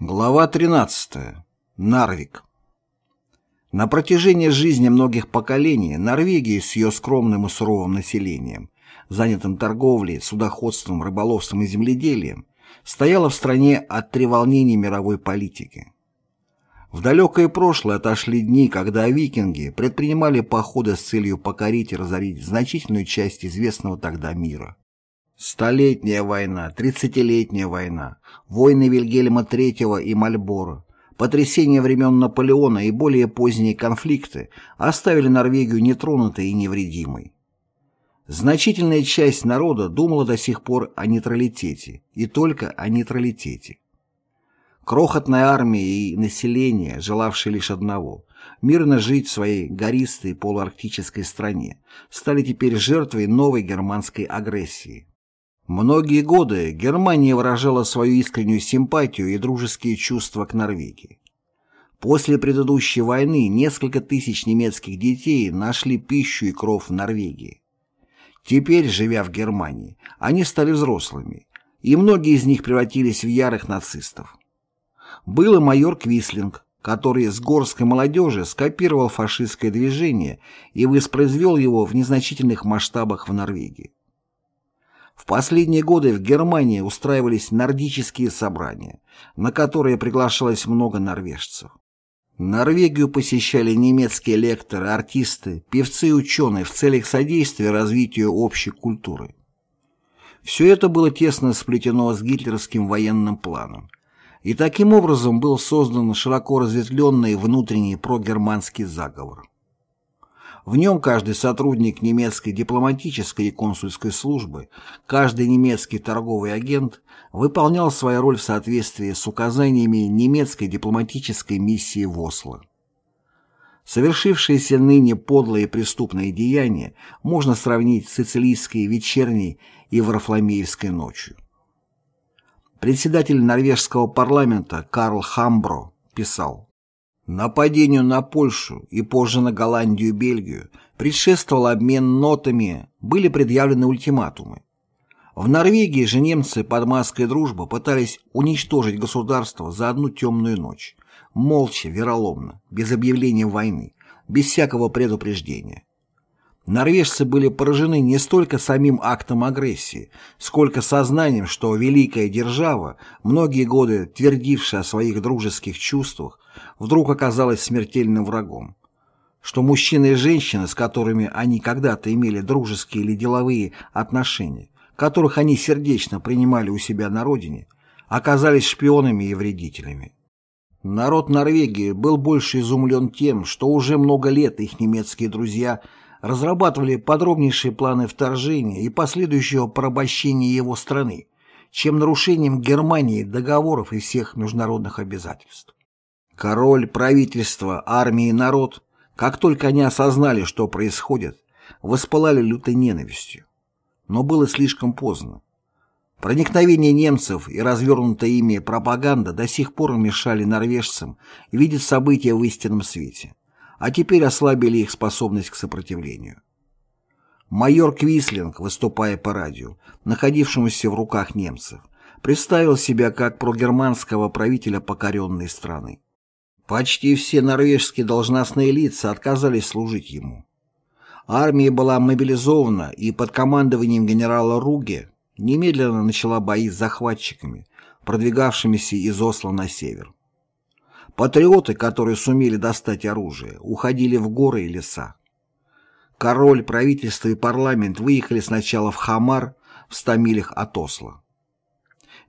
Глава 13. Нарвик. На протяжении жизни многих поколений Норвегия с ее скромным и суровым населением, занятым торговлей, судоходством, рыболовством и земледелием, стояла в стране от треволнений мировой политики. В далекое прошлое отошли дни, когда викинги предпринимали походы с целью покорить и разорить значительную часть известного тогда мира. Столетняя война, тридцатилетняя война, войны Вильгельма III и Мальборо, потрясения времен Наполеона и более поздние конфликты оставили Норвегию нетронутой и невредимой. Значительная часть народа думала до сих пор о нейтралитете, и только о нейтралитете. Крохотная армия и население, желавшие лишь одного – мирно жить в своей гористой полуарктической стране, стали теперь жертвой новой германской агрессии. Многие годы Германия выражала свою искреннюю симпатию и дружеские чувства к Норвегии. После предыдущей войны несколько тысяч немецких детей нашли пищу и кров в Норвегии. Теперь, живя в Германии, они стали взрослыми, и многие из них превратились в ярых нацистов. Был и майор Квислинг, который с горской молодежи скопировал фашистское движение и воспроизвел его в незначительных масштабах в Норвегии. В последние годы в Германии устраивались нордические собрания, на которые приглашалось много норвежцев. Норвегию посещали немецкие лекторы, артисты, певцы и ученые в целях содействия развитию общей культуры. Все это было тесно сплетено с гитлеровским военным планом. И таким образом был создан широко разветвленный внутренний прогерманский заговор. В нем каждый сотрудник немецкой дипломатической и консульской службы, каждый немецкий торговый агент выполнял свою роль в соответствии с указаниями немецкой дипломатической миссии в Осло. Совершившиеся ныне подлые преступные деяния можно сравнить с сицилийской вечерней и Варфоломеевской ночью. Председатель норвежского парламента Карл Хамбро писал Нападению на Польшу и позже на Голландию и Бельгию предшествовал обмен нотами, были предъявлены ультиматумы. В Норвегии же немцы под маской дружбы пытались уничтожить государство за одну темную ночь, молча, вероломно, без объявления войны, без всякого предупреждения. Норвежцы были поражены не столько самим актом агрессии, сколько сознанием, что великая держава, многие годы твердившая о своих дружеских чувствах, вдруг оказалась смертельным врагом. Что мужчины и женщины, с которыми они когда-то имели дружеские или деловые отношения, которых они сердечно принимали у себя на родине, оказались шпионами и вредителями. Народ Норвегии был больше изумлен тем, что уже много лет их немецкие друзья – разрабатывали подробнейшие планы вторжения и последующего порабощения его страны, чем нарушением Германии договоров и всех международных обязательств. Король, правительство, армия и народ, как только они осознали, что происходит, воспылали лютой ненавистью. Но было слишком поздно. Проникновение немцев и развернутая ими пропаганда до сих пор мешали норвежцам видеть события в истинном свете а теперь ослабили их способность к сопротивлению. Майор Квислинг, выступая по радио, находившемуся в руках немцев, представил себя как прогерманского правителя покоренной страны. Почти все норвежские должностные лица отказались служить ему. Армия была мобилизована и под командованием генерала Руге немедленно начала бои с захватчиками, продвигавшимися из Осло на север. Патриоты, которые сумели достать оружие, уходили в горы и леса. Король, правительство и парламент выехали сначала в Хамар, в 100 милях от Осло.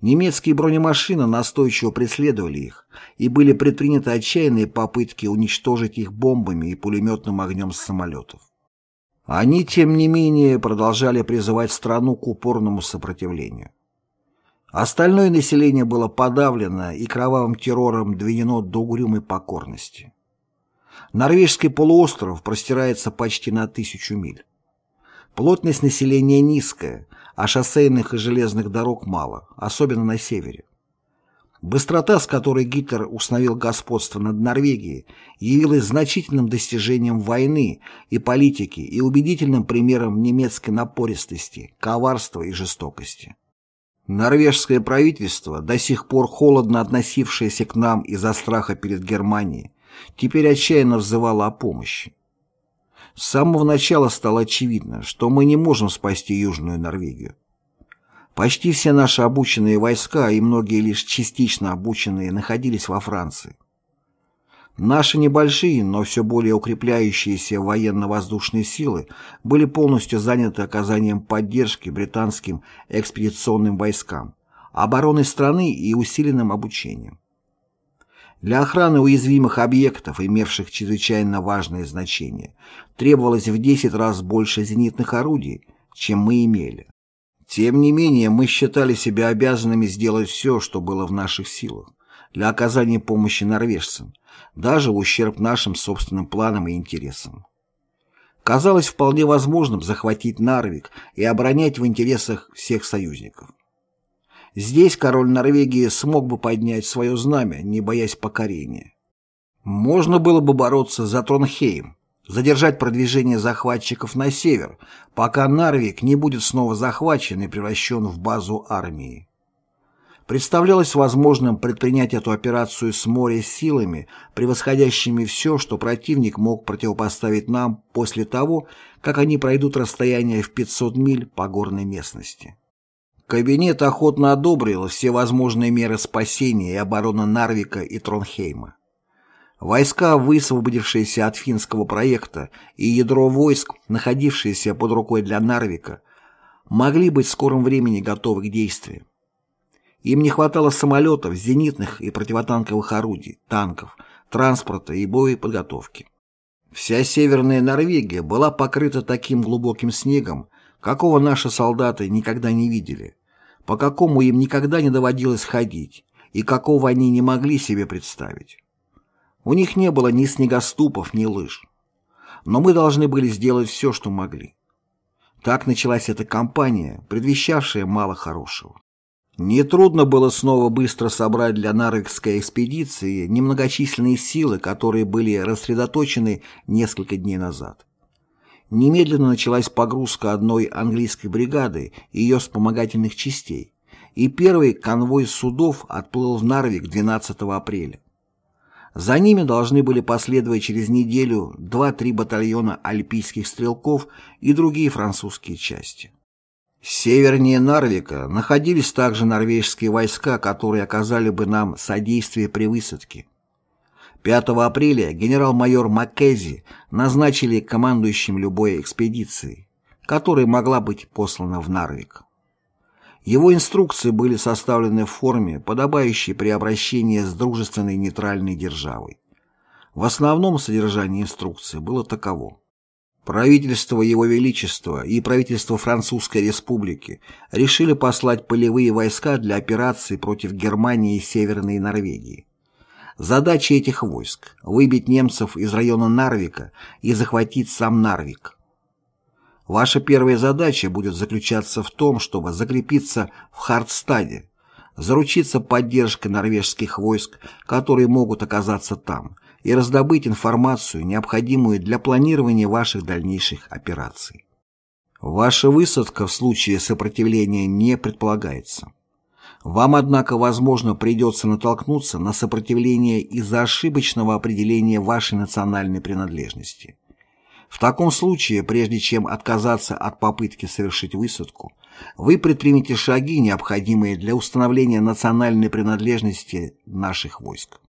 Немецкие бронемашины настойчиво преследовали их, и были предприняты отчаянные попытки уничтожить их бомбами и пулеметным огнем с самолетов. Они, тем не менее, продолжали призывать страну к упорному сопротивлению. Остальное население было подавлено и кровавым террором доведено до угрюмой покорности. Норвежский полуостров простирается почти на тысячу миль. Плотность населения низкая, а шоссейных и железных дорог мало, особенно на севере. Быстрота, с которой Гитлер установил господство над Норвегией, явилась значительным достижением войны и политики и убедительным примером немецкой напористости, коварства и жестокости. Норвежское правительство, до сих пор холодно относившееся к нам из-за страха перед Германией, теперь отчаянно взывало о помощи. С самого начала стало очевидно, что мы не можем спасти Южную Норвегию. Почти все наши обученные войска и многие лишь частично обученные находились во Франции. Наши небольшие, но все более укрепляющиеся военно-воздушные силы были полностью заняты оказанием поддержки британским экспедиционным войскам, обороной страны и усиленным обучением. Для охраны уязвимых объектов, имевших чрезвычайно важное значение, требовалось в 10 раз больше зенитных орудий, чем мы имели. Тем не менее, мы считали себя обязанными сделать все, что было в наших силах, для оказания помощи норвежцам, даже в ущерб нашим собственным планам и интересам. Казалось вполне возможным захватить Нарвик и оборонять в интересах всех союзников. Здесь король Норвегии смог бы поднять свое знамя, не боясь покорения. Можно было бы бороться за Тронхейм, задержать продвижение захватчиков на север, пока Нарвик не будет снова захвачен и превращен в базу армии представлялось возможным предпринять эту операцию с моря силами, превосходящими все, что противник мог противопоставить нам после того, как они пройдут расстояние в 500 миль по горной местности. Кабинет охотно одобрил все возможные меры спасения и обороны Нарвика и Тронхейма. Войска, высвободившиеся от финского проекта, и ядро войск, находившиеся под рукой для Нарвика, могли быть в скором времени готовы к действию. Им не хватало самолетов, зенитных и противотанковых орудий, танков, транспорта и боеподготовки. Вся северная Норвегия была покрыта таким глубоким снегом, какого наши солдаты никогда не видели, по какому им никогда не доводилось ходить и какого они не могли себе представить. У них не было ни снегоступов, ни лыж. Но мы должны были сделать все, что могли. Так началась эта кампания, предвещавшая мало хорошего. Нетрудно было снова быстро собрать для Нарвикской экспедиции немногочисленные силы, которые были рассредоточены несколько дней назад. Немедленно началась погрузка одной английской бригады и ее вспомогательных частей, и первый конвой судов отплыл в Нарвик 12 апреля. За ними должны были последовать через неделю 2-3 батальона альпийских стрелков и другие французские части. Севернее Нарвика находились также норвежские войска, которые оказали бы нам содействие при высадке. 5 апреля генерал-майор Маккези назначили командующим любой экспедицией, которая могла быть послана в Нарвик. Его инструкции были составлены в форме, подобающей при обращении с дружественной нейтральной державой. В основном содержание инструкции было таково. Правительство Его Величества и правительство Французской Республики решили послать полевые войска для операции против Германии и Северной Норвегии. Задача этих войск – выбить немцев из района Нарвика и захватить сам Нарвик. Ваша первая задача будет заключаться в том, чтобы закрепиться в Хардстаде, заручиться поддержкой норвежских войск, которые могут оказаться там – и раздобыть информацию, необходимую для планирования ваших дальнейших операций. Ваша высадка в случае сопротивления не предполагается. Вам, однако, возможно, придется натолкнуться на сопротивление из-за ошибочного определения вашей национальной принадлежности. В таком случае, прежде чем отказаться от попытки совершить высадку, вы предпримете шаги, необходимые для установления национальной принадлежности наших войск.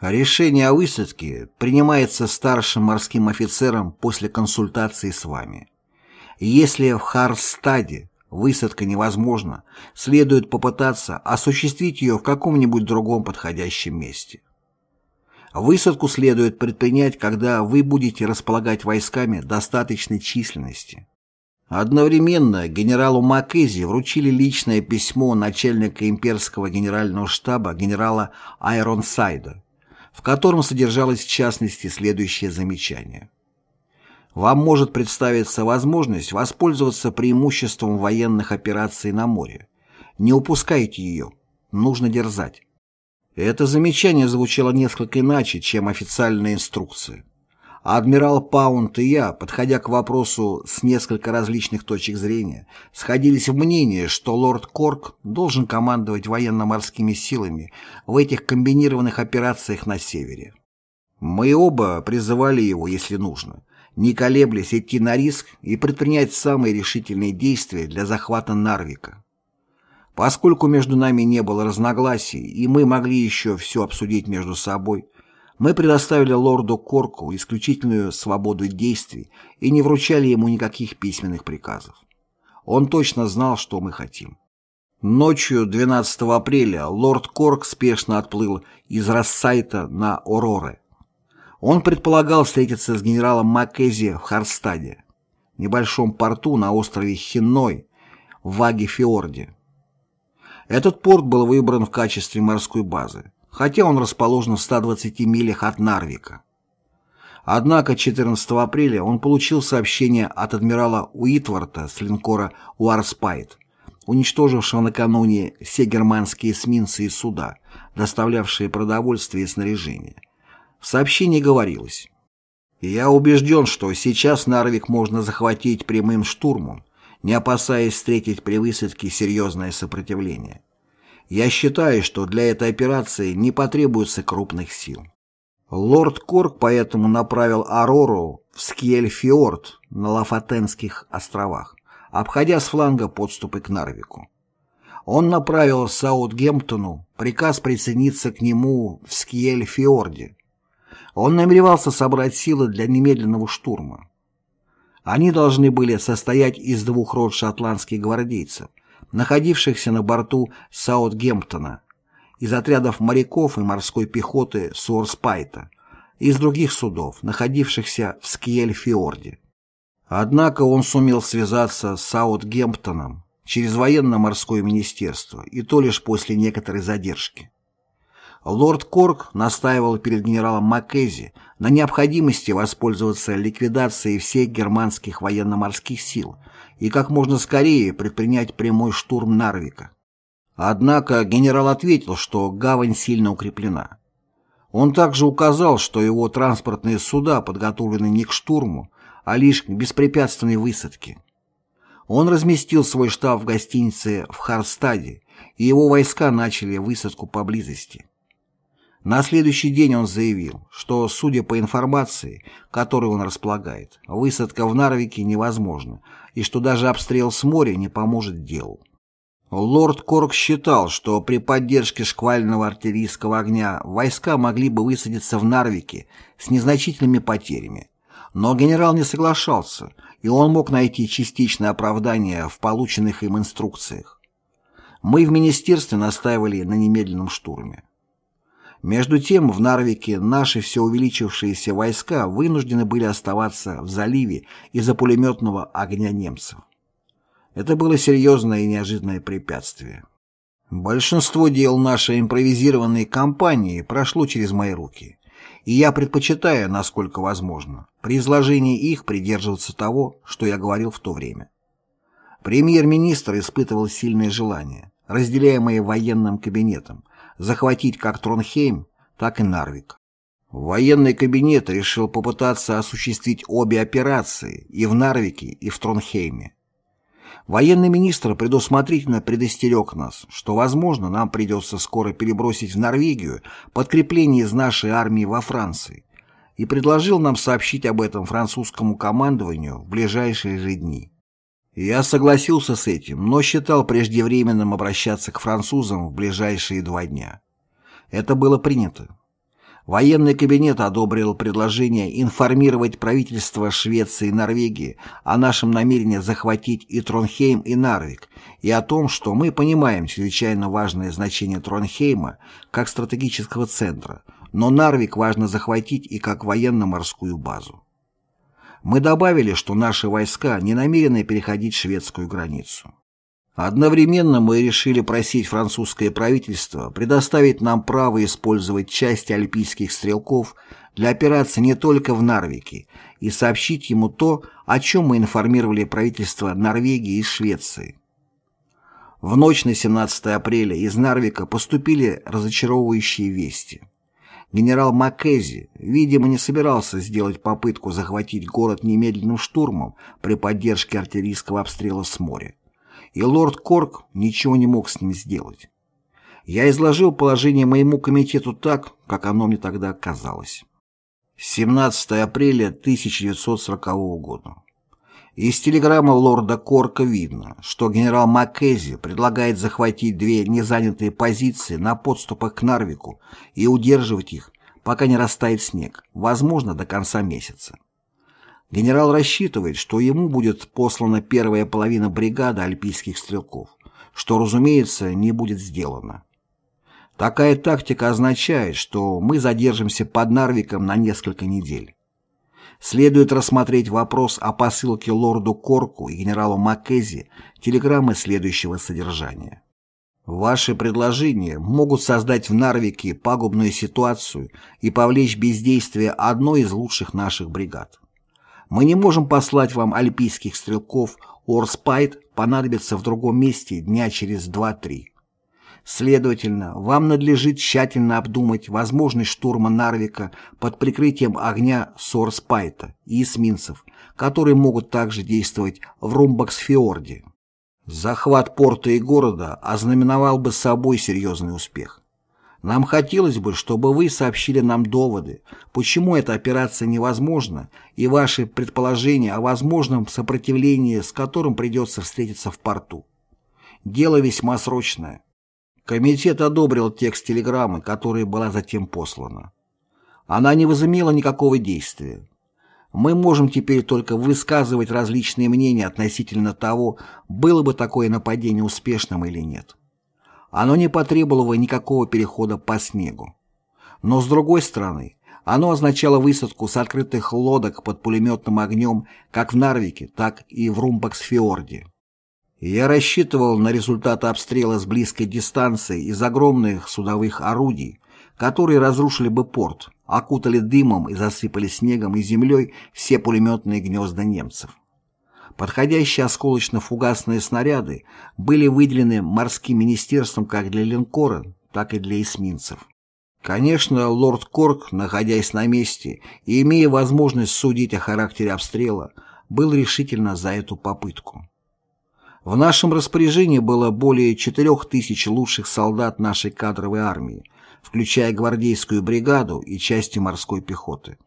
Решение о высадке принимается старшим морским офицером после консультации с вами. Если в Харстаде высадка невозможна, следует попытаться осуществить ее в каком-нибудь другом подходящем месте. Высадку следует предпринять, когда вы будете располагать войсками достаточной численности. Одновременно генералу Маккези вручили личное письмо начальника имперского генерального штаба генерала Айронсайда, в котором содержалось в частности следующее замечание. Вам может представиться возможность воспользоваться преимуществом военных операций на море. Не упускайте ее. Нужно дерзать. Это замечание звучало несколько иначе, чем официальная инструкция. Адмирал Паунд и я, подходя к вопросу с несколько различных точек зрения, сходились в мнении, что лорд Корк должен командовать военно-морскими силами в этих комбинированных операциях на севере. Мы оба призывали его, если нужно, не колеблясь идти на риск и предпринять самые решительные действия для захвата Нарвика. Поскольку между нами не было разногласий, и мы могли еще все обсудить между собой, мы предоставили лорду Корку исключительную свободу действий и не вручали ему никаких письменных приказов. Он точно знал, что мы хотим. Ночью 12 апреля лорд Корк спешно отплыл из Рассайта на Ороре. Он предполагал встретиться с генералом Маккези в Харстаде, небольшом порту на острове Хинной в Ваге-Фиорде. Этот порт был выбран в качестве морской базы хотя он расположен в 120 милях от Нарвика. Однако 14 апреля он получил сообщение от адмирала Уитворта с линкора «Уарспайт», уничтожившего накануне все германские эсминцы и суда, доставлявшие продовольствие и снаряжение. В сообщении говорилось «Я убежден, что сейчас Нарвик можно захватить прямым штурмом, не опасаясь встретить при высадке серьезное сопротивление. Я считаю, что для этой операции не потребуется крупных сил. Лорд Корк поэтому направил Арору в Скьель-Фиорд на Лафатенских островах, обходя с фланга подступы к Нарвику. Он направил Саутгемптону приказ присоединиться к нему в Скьель-Фиорде. Он намеревался собрать силы для немедленного штурма. Они должны были состоять из двух рот шотландских гвардейцев – находившихся на борту Саутгемптона, из отрядов моряков и морской пехоты Суорспайта, из других судов, находившихся в Скьель-Фиорде. Однако он сумел связаться с Саутгемптоном через военно-морское министерство, и то лишь после некоторой задержки. Лорд Корк настаивал перед генералом Маккези на необходимости воспользоваться ликвидацией всех германских военно-морских сил и как можно скорее предпринять прямой штурм Нарвика. Однако генерал ответил, что гавань сильно укреплена. Он также указал, что его транспортные суда подготовлены не к штурму, а лишь к беспрепятственной высадке. Он разместил свой штаб в гостинице в Харстаде, и его войска начали высадку поблизости. На следующий день он заявил, что, судя по информации, которой он располагает, высадка в Нарвике невозможна, и что даже обстрел с моря не поможет делу. Лорд Корк считал, что при поддержке шквального артиллерийского огня войска могли бы высадиться в Нарвике с незначительными потерями. Но генерал не соглашался, и он мог найти частичное оправдание в полученных им инструкциях. Мы в министерстве настаивали на немедленном штурме. Между тем в Нарвике наши все увеличившиеся войска вынуждены были оставаться в заливе из-за пулеметного огня немцев. Это было серьезное и неожиданное препятствие. Большинство дел нашей импровизированной кампании прошло через мои руки, и я предпочитаю, насколько возможно, при изложении их придерживаться того, что я говорил в то время. Премьер-министр испытывал сильное желание, разделяемое военным кабинетом, захватить как Тронхейм, так и Нарвик. Военный кабинет решил попытаться осуществить обе операции и в Нарвике, и в Тронхейме. Военный министр предусмотрительно предостерег нас, что, возможно, нам придется скоро перебросить в Норвегию подкрепление из нашей армии во Франции и предложил нам сообщить об этом французскому командованию в ближайшие же дни. Я согласился с этим, но считал преждевременным обращаться к французам в ближайшие два дня. Это было принято. Военный кабинет одобрил предложение информировать правительство Швеции и Норвегии о нашем намерении захватить и Тронхейм, и Нарвик, и о том, что мы понимаем чрезвычайно важное значение Тронхейма как стратегического центра, но Нарвик важно захватить и как военно-морскую базу. Мы добавили, что наши войска не намерены переходить шведскую границу. Одновременно мы решили просить французское правительство предоставить нам право использовать части альпийских стрелков для операции не только в Нарвике и сообщить ему то, о чем мы информировали правительство Норвегии и Швеции. В ночь на 17 апреля из Нарвика поступили разочаровывающие вести. Генерал Маккези, видимо, не собирался сделать попытку захватить город немедленным штурмом при поддержке артиллерийского обстрела с моря. И лорд Корк ничего не мог с ним сделать. Я изложил положение моему комитету так, как оно мне тогда казалось. 17 апреля 1940 года. Из телеграммы лорда Корка видно, что генерал Маккези предлагает захватить две незанятые позиции на подступах к Нарвику и удерживать их, пока не растает снег, возможно, до конца месяца. Генерал рассчитывает, что ему будет послана первая половина бригады альпийских стрелков, что, разумеется, не будет сделано. Такая тактика означает, что мы задержимся под Нарвиком на несколько недель следует рассмотреть вопрос о посылке лорду Корку и генералу Маккези телеграммы следующего содержания. Ваши предложения могут создать в Нарвике пагубную ситуацию и повлечь бездействие одной из лучших наших бригад. Мы не можем послать вам альпийских стрелков, Орспайт понадобится в другом месте дня через 2-3. Следовательно, вам надлежит тщательно обдумать возможность штурма Нарвика под прикрытием огня Сорспайта и эсминцев, которые могут также действовать в Румбаксфиорде. Захват порта и города ознаменовал бы собой серьезный успех. Нам хотелось бы, чтобы вы сообщили нам доводы, почему эта операция невозможна, и ваши предположения о возможном сопротивлении, с которым придется встретиться в порту. Дело весьма срочное. Комитет одобрил текст телеграммы, которая была затем послана. Она не возымела никакого действия. Мы можем теперь только высказывать различные мнения относительно того, было бы такое нападение успешным или нет. Оно не потребовало никакого перехода по снегу. Но с другой стороны, оно означало высадку с открытых лодок под пулеметным огнем как в Нарвике, так и в Румбаксфиорде. Я рассчитывал на результаты обстрела с близкой дистанции из огромных судовых орудий, которые разрушили бы порт, окутали дымом и засыпали снегом и землей все пулеметные гнезда немцев. Подходящие осколочно-фугасные снаряды были выделены морским министерством как для линкора, так и для эсминцев. Конечно, лорд Корк, находясь на месте и имея возможность судить о характере обстрела, был решительно за эту попытку. В нашем распоряжении было более 4000 лучших солдат нашей кадровой армии, включая гвардейскую бригаду и части морской пехоты.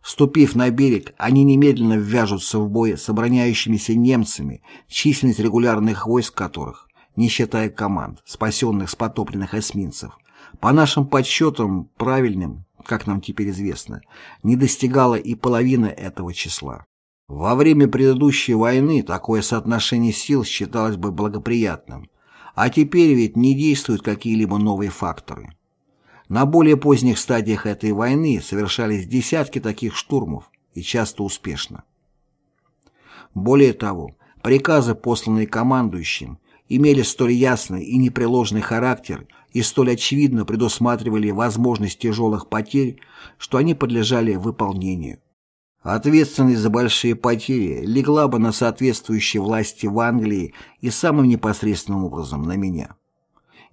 Вступив на берег, они немедленно ввяжутся в бой с обороняющимися немцами, численность регулярных войск которых, не считая команд, спасенных с потопленных эсминцев, по нашим подсчетам правильным, как нам теперь известно, не достигала и половины этого числа. Во время предыдущей войны такое соотношение сил считалось бы благоприятным, а теперь ведь не действуют какие-либо новые факторы. На более поздних стадиях этой войны совершались десятки таких штурмов, и часто успешно. Более того, приказы, посланные командующим, имели столь ясный и непреложный характер и столь очевидно предусматривали возможность тяжелых потерь, что они подлежали выполнению. Ответственность за большие потери легла бы на соответствующие власти в Англии и самым непосредственным образом на меня.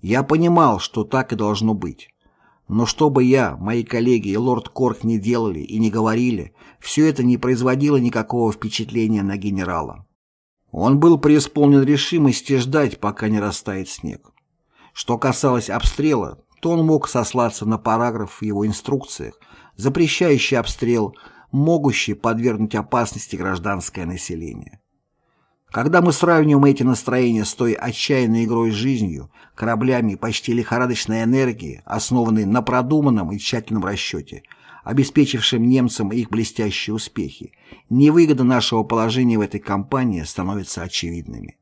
Я понимал, что так и должно быть. Но что бы я, мои коллеги и лорд Корк не делали и не говорили, все это не производило никакого впечатления на генерала. Он был преисполнен решимости ждать, пока не растает снег. Что касалось обстрела, то он мог сослаться на параграф в его инструкциях, запрещающий обстрел – могущие подвергнуть опасности гражданское население. Когда мы сравниваем эти настроения с той отчаянной игрой с жизнью, кораблями почти лихорадочной энергии, основанной на продуманном и тщательном расчете, обеспечившем немцам их блестящие успехи, невыгода нашего положения в этой кампании становится очевидными.